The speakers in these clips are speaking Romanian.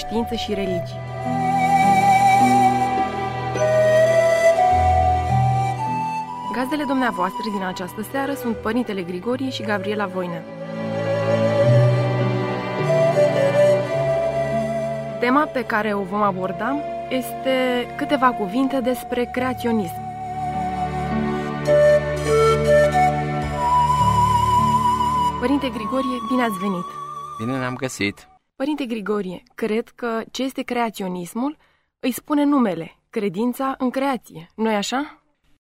Știință și Religii. Gazdele dumneavoastră din această seară sunt Părintele Grigorie și Gabriela Voină. Tema pe care o vom aborda este câteva cuvinte despre creaționism. Părinte Grigorie, bine ați venit! Bine ne-am găsit. Părinte Grigorie, cred că ce este creaționismul îi spune numele, credința în creație, nu-i așa?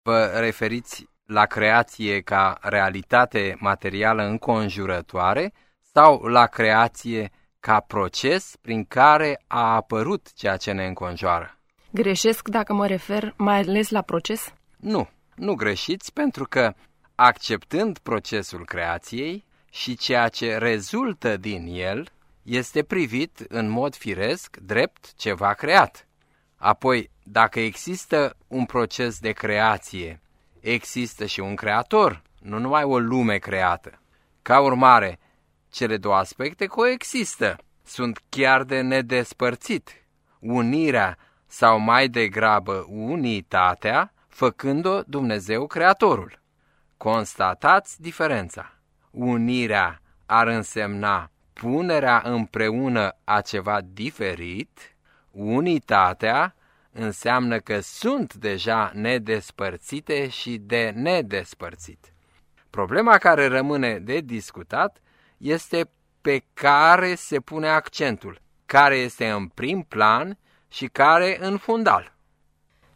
Vă referiți la creație ca realitate materială înconjurătoare sau la creație ca proces prin care a apărut ceea ce ne înconjoară? Greșesc dacă mă refer mai ales la proces? Nu, nu greșiți pentru că acceptând procesul creației și ceea ce rezultă din el, este privit în mod firesc drept ceva creat. Apoi, dacă există un proces de creație, există și un creator, nu numai o lume creată. Ca urmare, cele două aspecte coexistă, sunt chiar de nedespărțit. Unirea sau mai degrabă unitatea, făcând-o Dumnezeu Creatorul. Constatați diferența. Unirea ar însemna punerea împreună a ceva diferit, unitatea înseamnă că sunt deja nedespărțite și de nedespărțit. Problema care rămâne de discutat este pe care se pune accentul, care este în prim plan și care în fundal.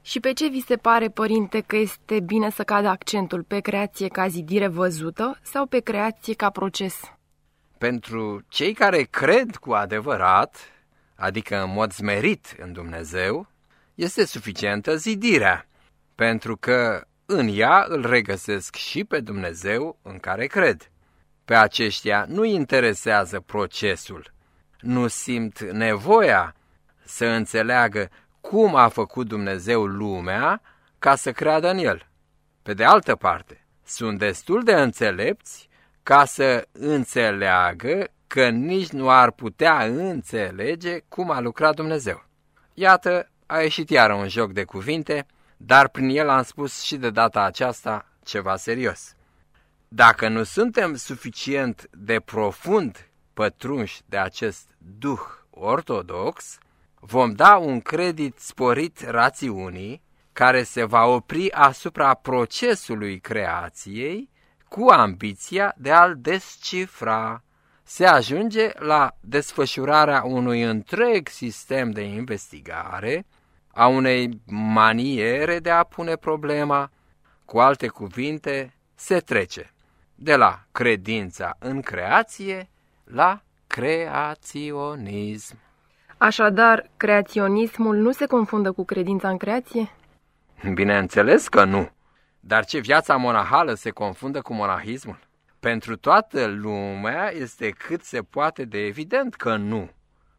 Și pe ce vi se pare, părinte, că este bine să cadă accentul pe creație ca zidire văzută sau pe creație ca proces? Pentru cei care cred cu adevărat, adică în mod smerit în Dumnezeu, este suficientă zidirea, pentru că în ea îl regăsesc și pe Dumnezeu în care cred. Pe aceștia nu interesează procesul, nu simt nevoia să înțeleagă cum a făcut Dumnezeu lumea ca să creadă în el. Pe de altă parte, sunt destul de înțelepți ca să înțeleagă că nici nu ar putea înțelege cum a lucrat Dumnezeu. Iată, a ieșit iară un joc de cuvinte, dar prin el am spus și de data aceasta ceva serios. Dacă nu suntem suficient de profund pătrunși de acest duh ortodox, vom da un credit sporit rațiunii care se va opri asupra procesului creației cu ambiția de a-l descifra. Se ajunge la desfășurarea unui întreg sistem de investigare, a unei maniere de a pune problema, cu alte cuvinte, se trece de la credința în creație la creaționism. Așadar, creaționismul nu se confundă cu credința în creație? Bineînțeles că nu. Dar ce viața monahală se confundă cu monahismul? Pentru toată lumea este cât se poate de evident că nu.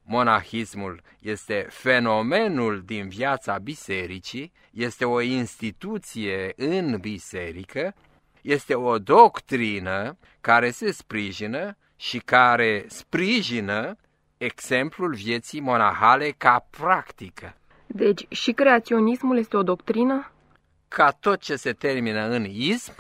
Monahismul este fenomenul din viața bisericii, este o instituție în biserică, este o doctrină care se sprijină și care sprijină exemplul vieții monahale ca practică. Deci și creaționismul este o doctrină? Ca tot ce se termină în ism,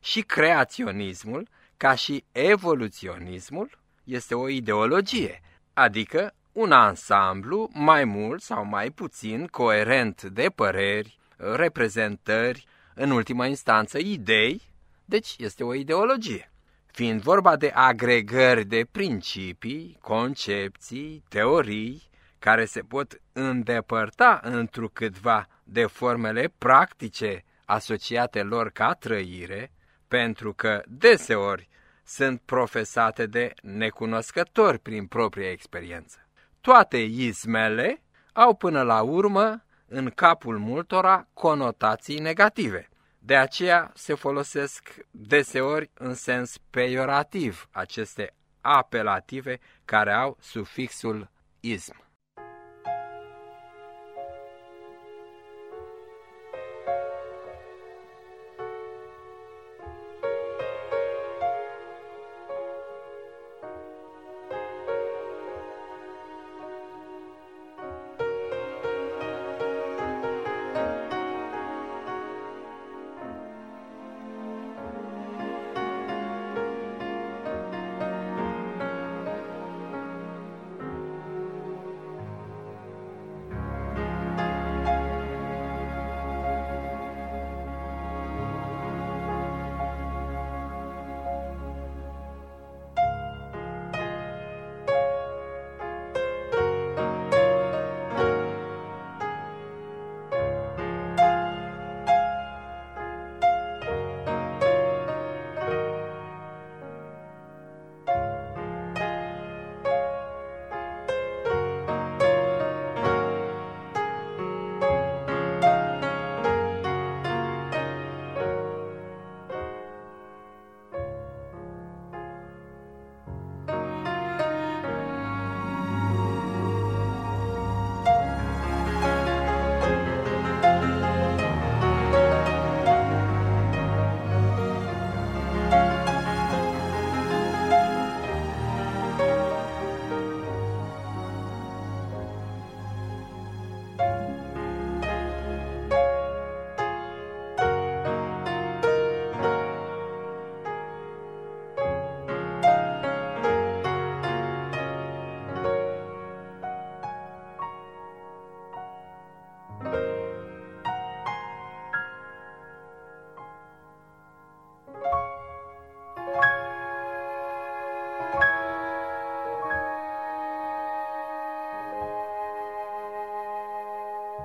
și creaționismul, ca și evoluționismul, este o ideologie, adică un ansamblu mai mult sau mai puțin coerent de păreri, reprezentări, în ultima instanță idei, deci este o ideologie. Fiind vorba de agregări de principii, concepții, teorii, care se pot îndepărta întrucâtva de formele practice asociate lor ca trăire, pentru că deseori sunt profesate de necunoscători prin propria experiență. Toate ismele au până la urmă în capul multora conotații negative. De aceea se folosesc deseori în sens peiorativ aceste apelative care au sufixul ism.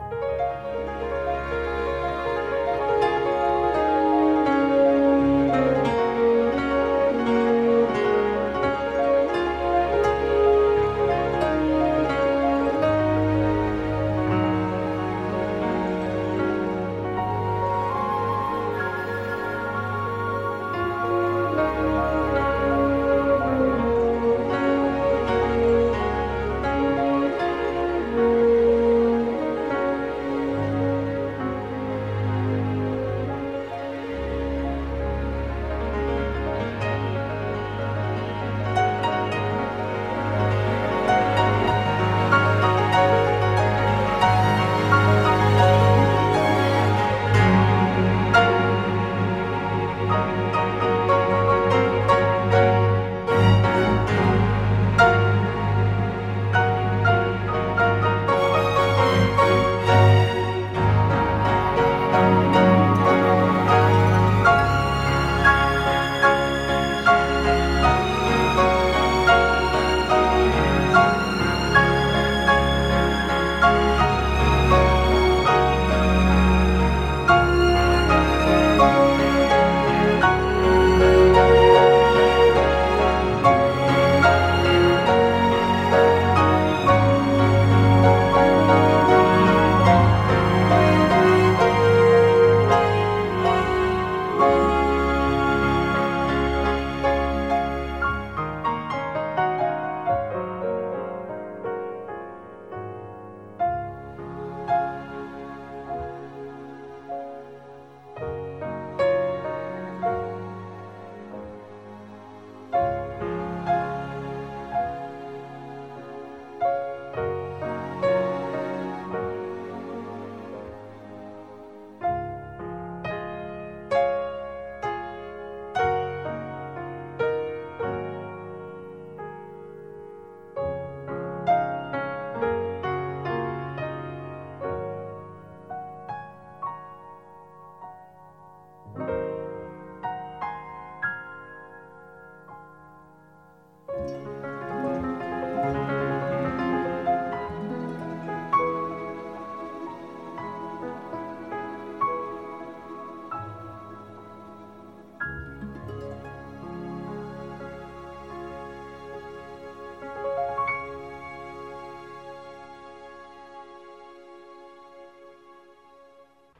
Música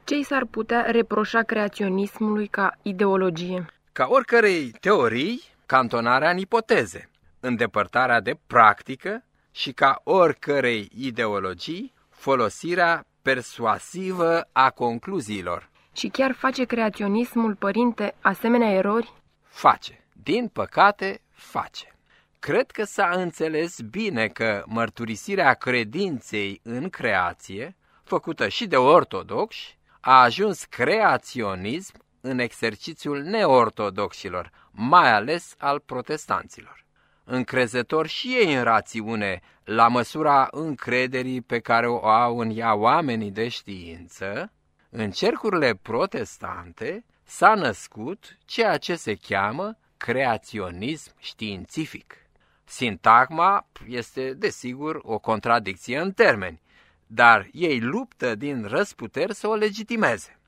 Ce i s-ar putea reproșa creaționismului ca ideologie? Ca oricărei teorii, cantonarea în ipoteze, îndepărtarea de practică și ca oricărei ideologii, folosirea persuasivă a concluziilor. Și chiar face creaționismul, părinte, asemenea erori? Face. Din păcate, face. Cred că s-a înțeles bine că mărturisirea credinței în creație, făcută și de ortodoxi, a ajuns creaționism în exercițiul neortodoxilor, mai ales al protestanților. Încrezători și ei în rațiune, la măsura încrederii pe care o au în ea oamenii de știință, în cercurile protestante s-a născut ceea ce se cheamă creaționism științific. Sintagma este, desigur, o contradicție în termeni, dar ei luptă din răsputeri să o legitimeze.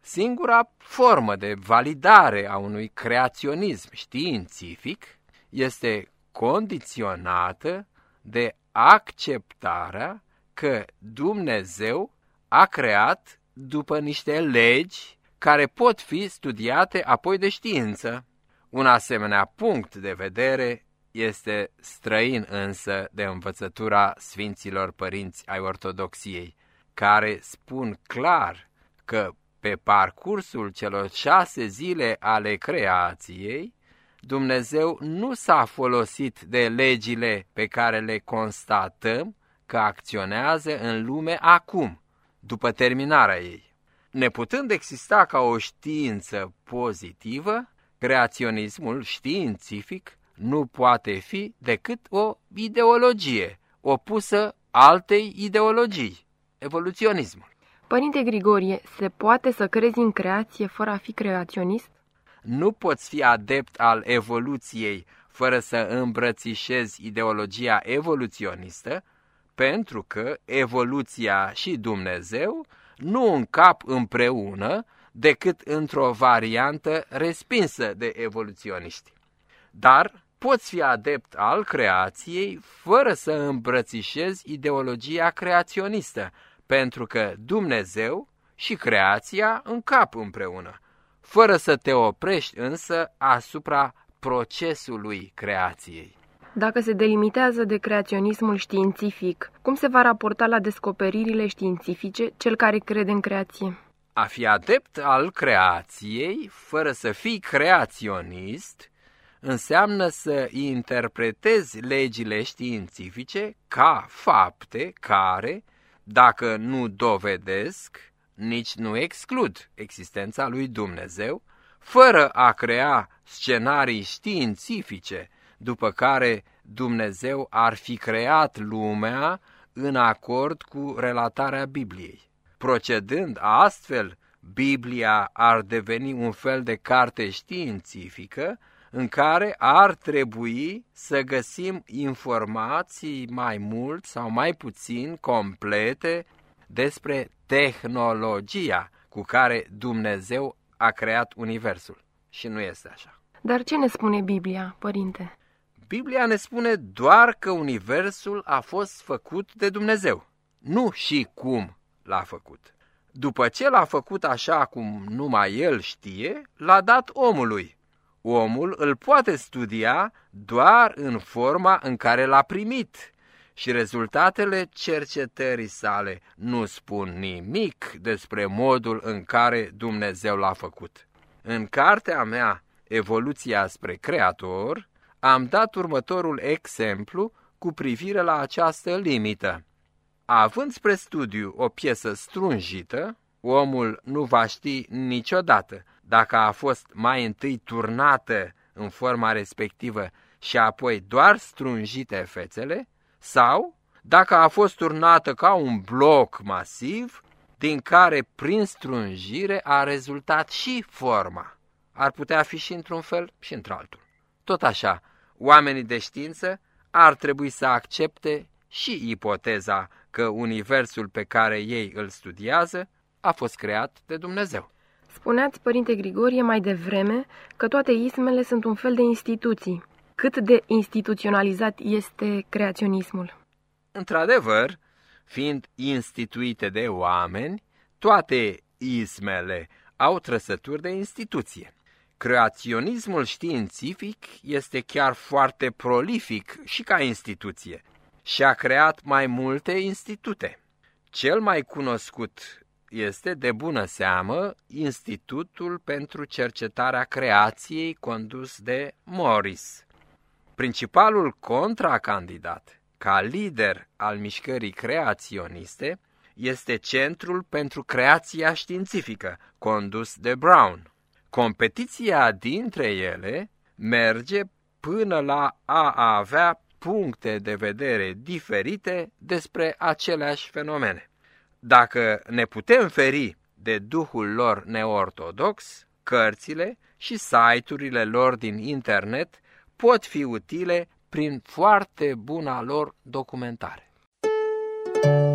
Singura formă de validare a unui creaționism științific este condiționată de acceptarea că Dumnezeu a creat după niște legi care pot fi studiate apoi de știință. Un asemenea punct de vedere este străin însă de învățătura Sfinților Părinți ai Ortodoxiei, care spun clar că pe parcursul celor șase zile ale creației, Dumnezeu nu s-a folosit de legile pe care le constatăm că acționează în lume acum, după terminarea ei. Neputând exista ca o știință pozitivă, creaționismul științific nu poate fi decât o ideologie opusă altei ideologii, evoluționismul. Părinte Grigorie, se poate să crezi în creație fără a fi creaționist? Nu poți fi adept al evoluției fără să îmbrățișezi ideologia evoluționistă, pentru că evoluția și Dumnezeu nu încap împreună decât într-o variantă respinsă de evoluționiști. Dar poți fi adept al creației fără să îmbrățișezi ideologia creaționistă, pentru că Dumnezeu și creația încap împreună, fără să te oprești însă asupra procesului creației. Dacă se delimitează de creaționismul științific, cum se va raporta la descoperirile științifice cel care crede în creație? A fi adept al creației, fără să fii creaționist, înseamnă să interpretezi legile științifice ca fapte care, dacă nu dovedesc, nici nu exclud existența lui Dumnezeu, fără a crea scenarii științifice după care Dumnezeu ar fi creat lumea în acord cu relatarea Bibliei. Procedând astfel, Biblia ar deveni un fel de carte științifică în care ar trebui să găsim informații mai mult sau mai puțin complete despre tehnologia cu care Dumnezeu a creat Universul. Și nu este așa. Dar ce ne spune Biblia, părinte? Biblia ne spune doar că Universul a fost făcut de Dumnezeu, nu și cum l-a făcut. După ce l-a făcut așa cum numai el știe, l-a dat omului. Omul îl poate studia doar în forma în care l-a primit și rezultatele cercetării sale nu spun nimic despre modul în care Dumnezeu l-a făcut. În cartea mea, Evoluția spre Creator, am dat următorul exemplu cu privire la această limită. Având spre studiu o piesă strunjită, omul nu va ști niciodată dacă a fost mai întâi turnată în forma respectivă și apoi doar strunjite fețele, sau dacă a fost turnată ca un bloc masiv, din care prin strunjire a rezultat și forma. Ar putea fi și într-un fel și într-altul. Tot așa, oamenii de știință ar trebui să accepte și ipoteza că universul pe care ei îl studiază a fost creat de Dumnezeu. Spuneați, Părinte Grigorie, mai devreme că toate ismele sunt un fel de instituții. Cât de instituționalizat este creaționismul? Într-adevăr, fiind instituite de oameni, toate ismele au trăsături de instituție. Creaționismul științific este chiar foarte prolific și ca instituție și a creat mai multe institute. Cel mai cunoscut este, de bună seamă, Institutul pentru Cercetarea Creației condus de Morris. Principalul contracandidat, ca lider al mișcării creaționiste, este Centrul pentru Creația Științifică, condus de Brown. Competiția dintre ele merge până la a avea puncte de vedere diferite despre aceleași fenomene. Dacă ne putem feri de duhul lor neortodox, cărțile și site-urile lor din internet pot fi utile prin foarte buna lor documentare. Ultima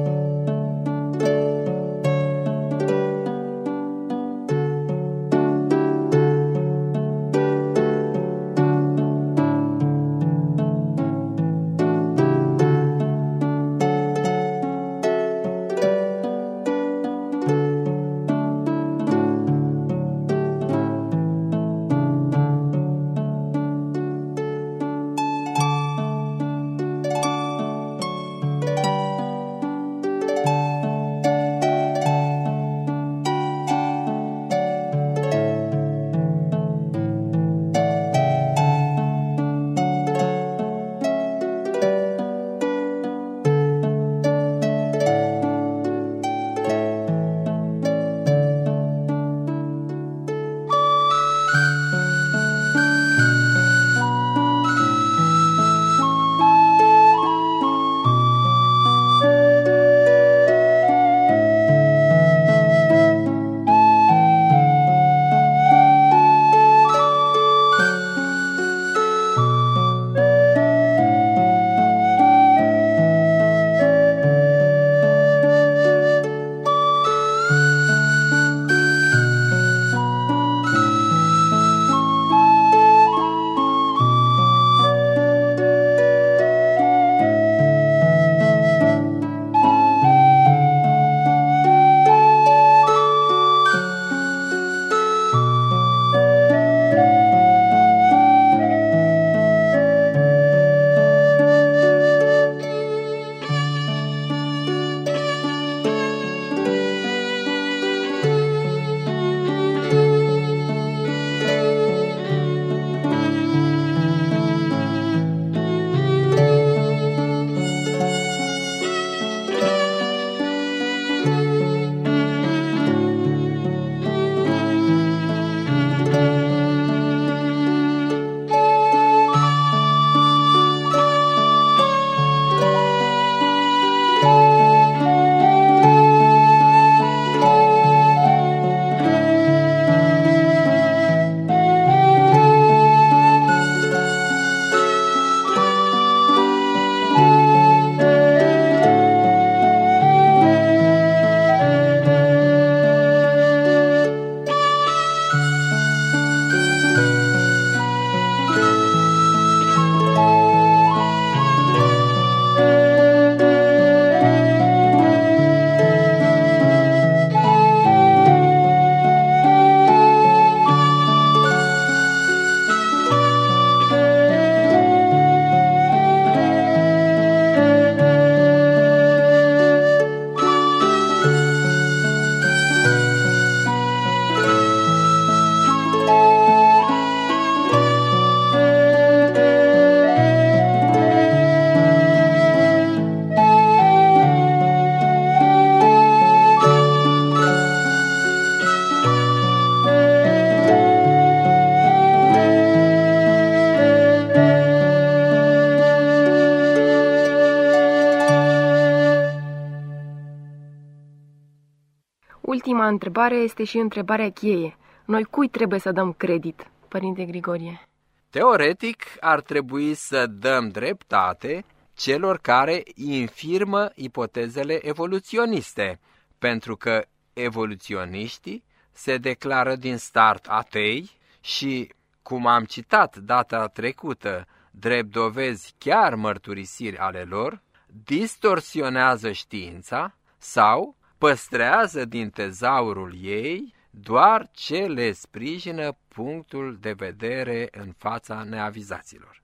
întrebare este și întrebarea cheie. Noi cui trebuie să dăm credit, Părinte Grigorie? Teoretic, ar trebui să dăm dreptate celor care infirmă ipotezele evoluționiste, pentru că evoluționiștii se declară din start atei și, cum am citat data trecută, drept dovezi chiar mărturisiri ale lor, distorsionează știința sau păstrează din tezaurul ei doar ce le sprijină punctul de vedere în fața neavizaților.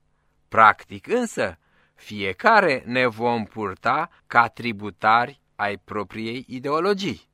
Practic însă, fiecare ne vom purta ca tributari ai propriei ideologii,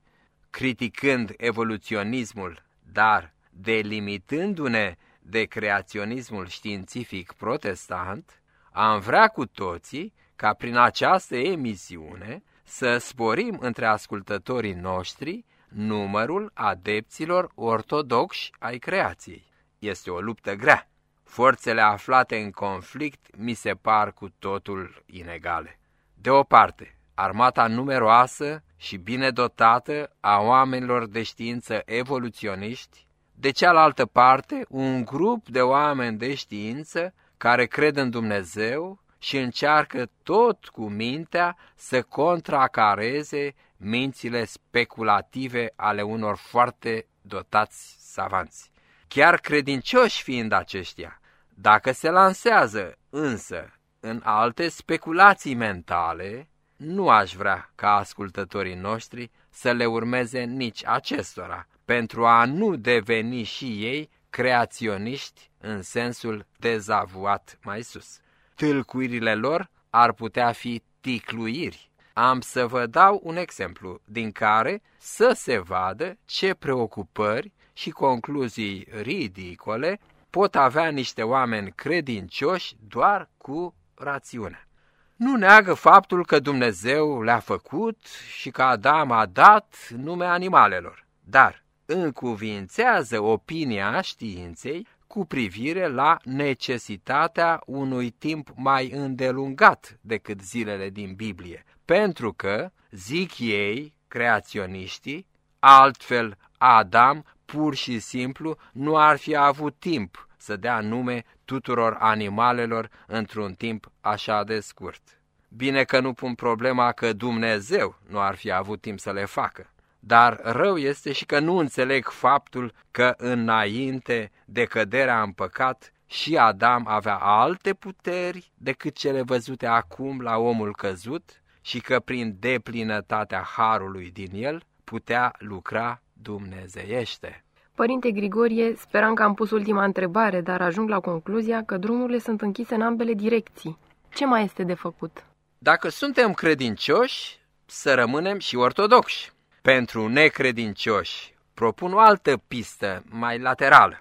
criticând evoluționismul, dar delimitându-ne de creaționismul științific protestant, am vrea cu toții ca prin această emisiune să sporim între ascultătorii noștri numărul adepților ortodoxi ai creației. Este o luptă grea. Forțele aflate în conflict mi se par cu totul inegale. De o parte, armata numeroasă și bine dotată a oamenilor de știință evoluționiști, de cealaltă parte, un grup de oameni de știință care cred în Dumnezeu și încearcă tot cu mintea să contracareze mințile speculative ale unor foarte dotați savanți. Chiar credincioși fiind aceștia, dacă se lansează însă în alte speculații mentale, nu aș vrea ca ascultătorii noștri să le urmeze nici acestora, pentru a nu deveni și ei creaționiști în sensul dezavuat mai sus. Tâlcuirile lor ar putea fi ticluiri. Am să vă dau un exemplu din care să se vadă ce preocupări și concluzii ridicole pot avea niște oameni credincioși doar cu rațiune. Nu neagă faptul că Dumnezeu le-a făcut și că Adam a dat nume animalelor, dar încuvințează opinia științei cu privire la necesitatea unui timp mai îndelungat decât zilele din Biblie, pentru că, zic ei, creaționiștii, altfel Adam pur și simplu nu ar fi avut timp să dea nume tuturor animalelor într-un timp așa de scurt. Bine că nu pun problema că Dumnezeu nu ar fi avut timp să le facă. Dar rău este și că nu înțeleg faptul că înainte de căderea în păcat și Adam avea alte puteri decât cele văzute acum la omul căzut și că prin deplinătatea harului din el putea lucra dumnezeiește. Părinte Grigorie, speram că am pus ultima întrebare, dar ajung la concluzia că drumurile sunt închise în ambele direcții. Ce mai este de făcut? Dacă suntem credincioși, să rămânem și ortodoxi. Pentru necredincioși, propun o altă pistă mai laterală.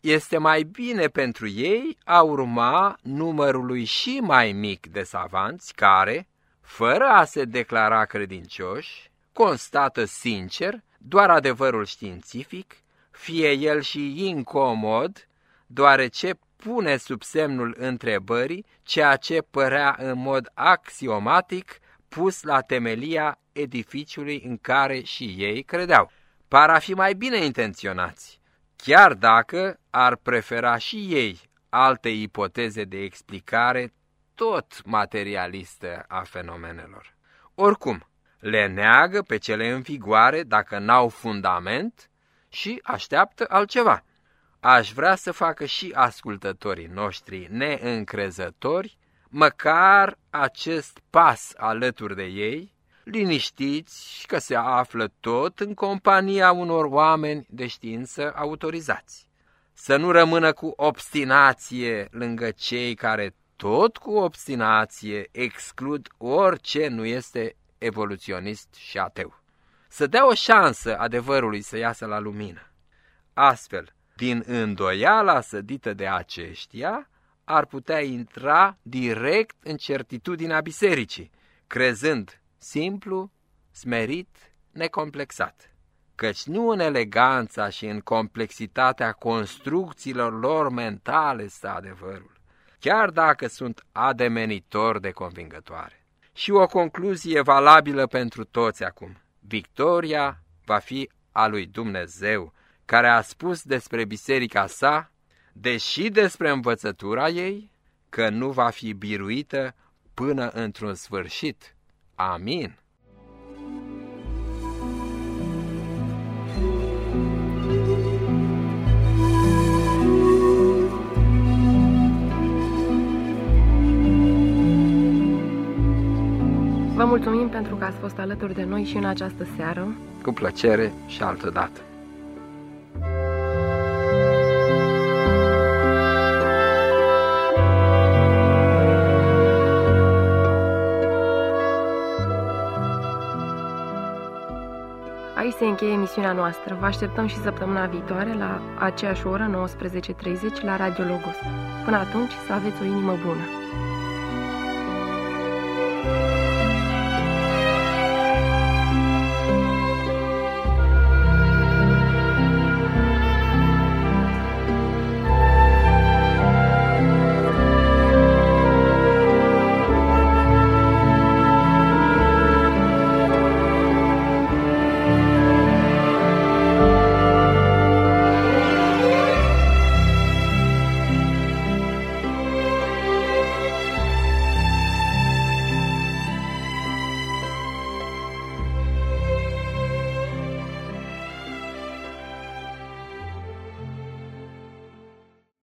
Este mai bine pentru ei a urma numărului și mai mic de savanți care, fără a se declara credincioși, constată sincer doar adevărul științific, fie el și incomod, deoarece pune sub semnul întrebării ceea ce părea în mod axiomatic pus la temelia edificiului în care și ei credeau. Par a fi mai bine intenționați, chiar dacă ar prefera și ei alte ipoteze de explicare tot materialistă a fenomenelor. Oricum, le neagă pe cele în vigoare dacă n-au fundament și așteaptă altceva. Aș vrea să facă și ascultătorii noștri neîncrezători măcar acest pas alături de ei, liniștiți că se află tot în compania unor oameni de știință autorizați. Să nu rămână cu obstinație lângă cei care tot cu obstinație exclud orice nu este evoluționist și ateu. Să dea o șansă adevărului să iasă la lumină. Astfel, din îndoiala sădită de aceștia, ar putea intra direct în certitudinea bisericii, crezând simplu, smerit, necomplexat. Căci nu în eleganța și în complexitatea construcțiilor lor mentale stă adevărul, chiar dacă sunt ademenitor de convingătoare. Și o concluzie valabilă pentru toți acum. Victoria va fi a lui Dumnezeu, care a spus despre biserica sa deși despre învățătura ei, că nu va fi biruită până într-un sfârșit. Amin. Vă mulțumim pentru că ați fost alături de noi și în această seară. Cu plăcere și altă Aici se încheie emisiunea noastră. Vă așteptăm și săptămâna viitoare la aceeași oră, 19.30, la Radio Logos. Până atunci, să aveți o inimă bună!